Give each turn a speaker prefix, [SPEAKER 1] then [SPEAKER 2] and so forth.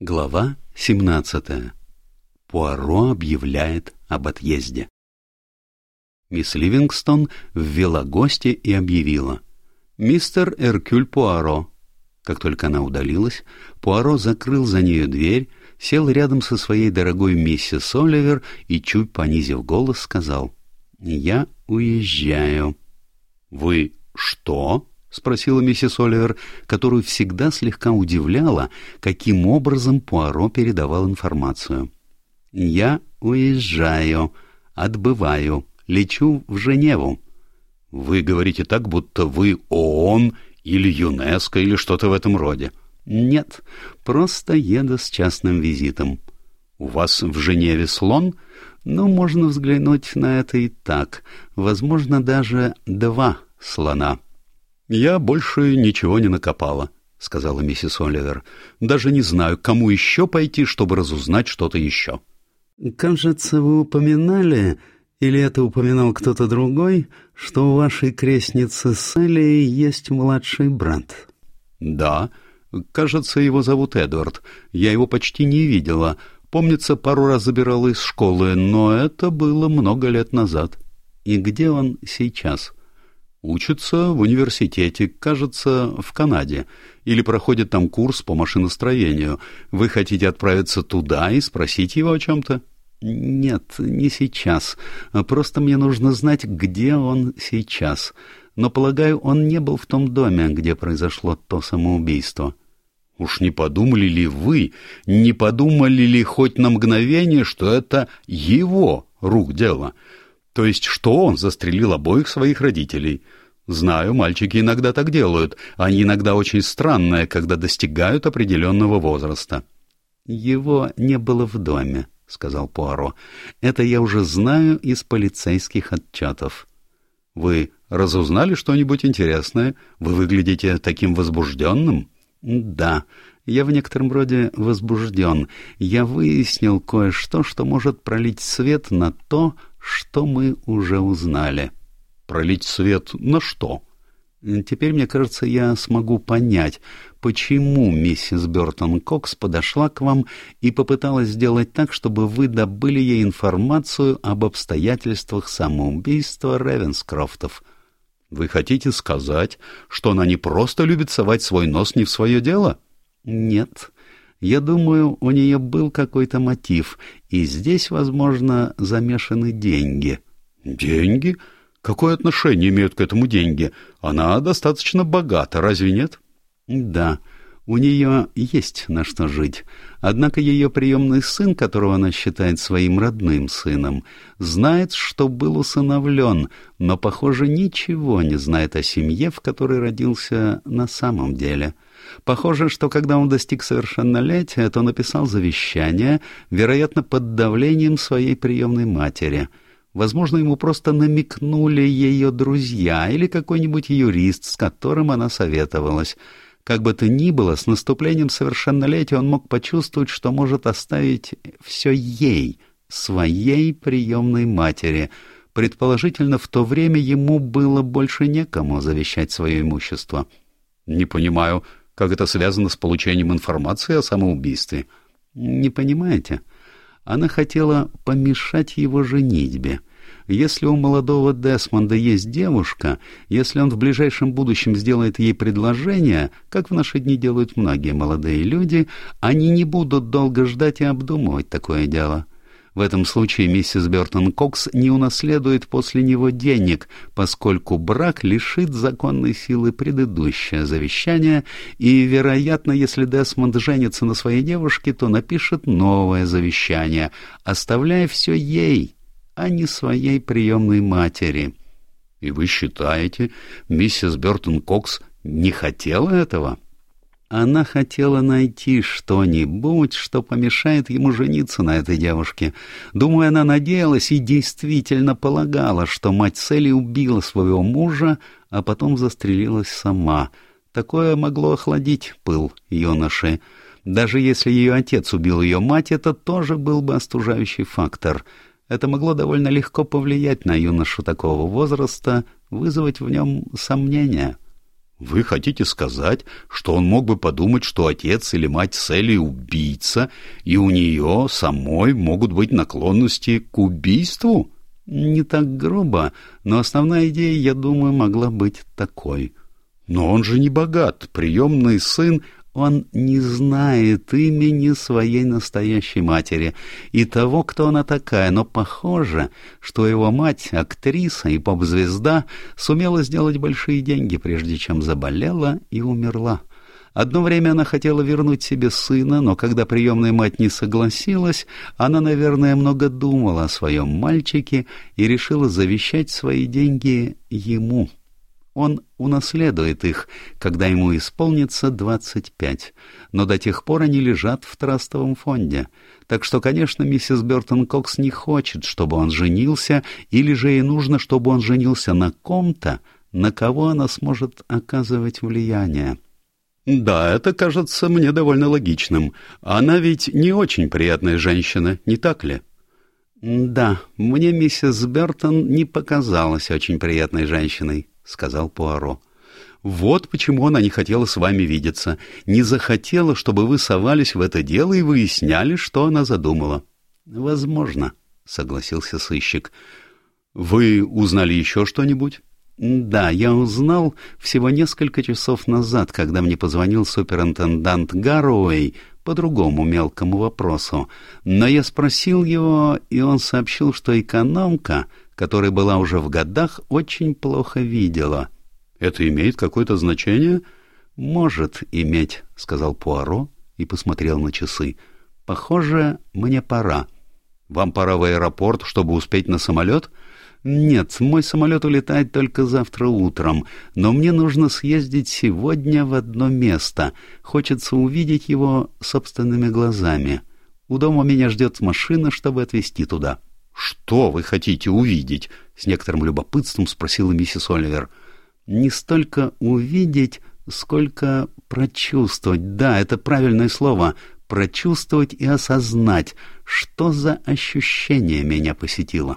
[SPEAKER 1] Глава 17. Пуаро объявляет об отъезде. Мисс Ливингстон ввела гостя и объявила. «Мистер Эркюль Пуаро». Как только она удалилась, Пуаро закрыл за нею дверь, сел рядом со своей дорогой миссис Оливер и, чуть понизив голос, сказал. «Я уезжаю». «Вы что?» — спросила миссис Оливер, которую всегда слегка удивляло, каким образом Пуаро передавал информацию. «Я уезжаю, отбываю, лечу в Женеву». «Вы говорите так, будто вы ООН или ЮНЕСКО или что-то в этом роде». «Нет, просто еду с частным визитом». «У вас в Женеве слон?» «Ну, можно взглянуть на это и так. Возможно, даже два слона». «Я больше ничего не накопала», — сказала миссис Оливер. «Даже не знаю, кому еще пойти, чтобы разузнать что-то еще».
[SPEAKER 2] «Кажется, вы упоминали, или это упоминал кто-то другой, что у вашей крестницы Селли есть младший брат?»
[SPEAKER 1] «Да. Кажется, его зовут Эдвард. Я его почти не видела. Помнится, пару раз забирала из школы, но это было много лет назад. И где он сейчас?» Учится в университете, кажется, в Канаде, или проходит там курс по машиностроению. Вы хотите отправиться туда и спросить его о чем-то? Нет, не сейчас. Просто мне нужно знать, где он сейчас. Но, полагаю, он не был в том доме, где произошло то самоубийство. Уж не подумали ли вы, не подумали ли хоть на мгновение, что это его рук дело? То есть, что он застрелил обоих своих родителей? Знаю, мальчики иногда так делают. Они иногда очень странные, когда достигают определенного возраста.
[SPEAKER 2] Его не было в доме, сказал Пуаро. Это я уже знаю из полицейских отчетов.
[SPEAKER 1] Вы разузнали что-нибудь интересное? Вы выглядите таким возбужденным?
[SPEAKER 2] Да, я в некотором роде возбужден. Я выяснил кое-что, что может пролить свет на то, что мы уже узнали.
[SPEAKER 1] Пролить свет на что?
[SPEAKER 2] Теперь, мне кажется, я смогу понять, почему миссис Бертон Кокс подошла к вам и попыталась сделать так, чтобы вы добыли ей информацию об обстоятельствах самоубийства Ревенскрофтов.
[SPEAKER 1] Вы хотите сказать, что она не просто любит совать свой нос не в свое дело?
[SPEAKER 2] Нет. Я думаю, у нее был какой-то мотив, и здесь, возможно, замешаны деньги.
[SPEAKER 1] Деньги? Какое отношение имеют к этому деньги? Она достаточно богата, разве нет?
[SPEAKER 2] Да, у нее есть на что жить. Однако ее приемный сын, которого она считает своим родным сыном, знает, что был усыновлен, но, похоже, ничего не знает о семье, в которой родился на самом деле. Похоже, что когда он достиг совершеннолетия, то написал завещание, вероятно, под давлением своей приемной матери — Возможно, ему просто намекнули ее друзья или какой-нибудь юрист, с которым она советовалась. Как бы то ни было, с наступлением совершеннолетия он мог почувствовать, что может оставить все ей, своей приемной матери. Предположительно, в то время ему было больше некому завещать свое имущество.
[SPEAKER 1] «Не понимаю, как это связано с получением информации о самоубийстве?»
[SPEAKER 2] «Не понимаете?» Она хотела помешать его женитьбе. Если у молодого Десмонда есть девушка, если он в ближайшем будущем сделает ей предложение, как в наши дни делают многие молодые люди, они не будут долго ждать и обдумывать такое дело. В этом случае миссис Бертон Кокс не унаследует после него денег, поскольку брак лишит законной силы предыдущее завещание, и, вероятно, если Десмонд женится на своей девушке, то напишет новое завещание, оставляя все ей, а не своей приемной матери.
[SPEAKER 1] И вы считаете, миссис Бертон Кокс не хотела этого?
[SPEAKER 2] Она хотела найти что-нибудь, что помешает ему жениться на этой девушке. Думаю, она надеялась и действительно полагала, что мать Селли убила своего мужа, а потом застрелилась сама. Такое могло охладить пыл юноши. Даже если ее отец убил ее мать, это тоже был бы остужающий фактор. Это могло довольно легко повлиять на юношу такого возраста, вызвать в нем сомнения. Вы хотите сказать, что он мог бы подумать, что отец или мать Селли убийца, и у нее самой могут быть наклонности к убийству?
[SPEAKER 1] Не так грубо, но основная идея, я думаю, могла быть такой.
[SPEAKER 2] Но он же не богат, приемный сын
[SPEAKER 1] он не знает имени своей настоящей матери и того, кто она такая, но похоже, что его мать, актриса и поп-звезда, сумела сделать большие деньги, прежде чем заболела и умерла. Одно время она хотела вернуть себе сына, но когда приемная мать не согласилась, она, наверное, много думала о своем мальчике и решила завещать свои деньги ему. Он унаследует их, когда ему исполнится двадцать пять, но до тех пор они лежат в трастовом фонде. Так что, конечно, миссис Бертон Кокс не хочет, чтобы он женился, или же ей нужно, чтобы он женился на ком-то, на кого она сможет оказывать влияние.
[SPEAKER 2] «Да, это кажется мне довольно логичным. Она ведь не очень приятная женщина, не так ли?»
[SPEAKER 1] «Да, мне миссис Бертон не показалась очень приятной женщиной». — сказал Пуаро.
[SPEAKER 2] «Вот почему она не хотела с вами видеться. Не захотела, чтобы вы совались в это дело и выясняли, что она задумала».
[SPEAKER 1] «Возможно», — согласился сыщик.
[SPEAKER 2] «Вы узнали еще что-нибудь?»
[SPEAKER 1] «Да, я узнал всего несколько часов назад, когда мне позвонил суперинтендант Гаруэй по другому мелкому вопросу. Но я спросил его, и он сообщил, что экономка которая была уже в годах, очень плохо видела.
[SPEAKER 2] «Это имеет какое-то значение?»
[SPEAKER 1] «Может иметь», — сказал Пуаро и посмотрел на часы. «Похоже, мне пора».
[SPEAKER 2] «Вам пора в аэропорт, чтобы успеть на самолет?»
[SPEAKER 1] «Нет, мой самолет улетает только завтра утром, но мне нужно съездить сегодня в одно место. Хочется увидеть его собственными глазами. У дома меня ждет машина, чтобы отвезти туда».
[SPEAKER 2] «Что вы хотите увидеть?» — с некоторым любопытством спросила миссис Оливер.
[SPEAKER 1] «Не столько увидеть, сколько прочувствовать. Да, это правильное слово. Прочувствовать и осознать, что за ощущение меня посетило».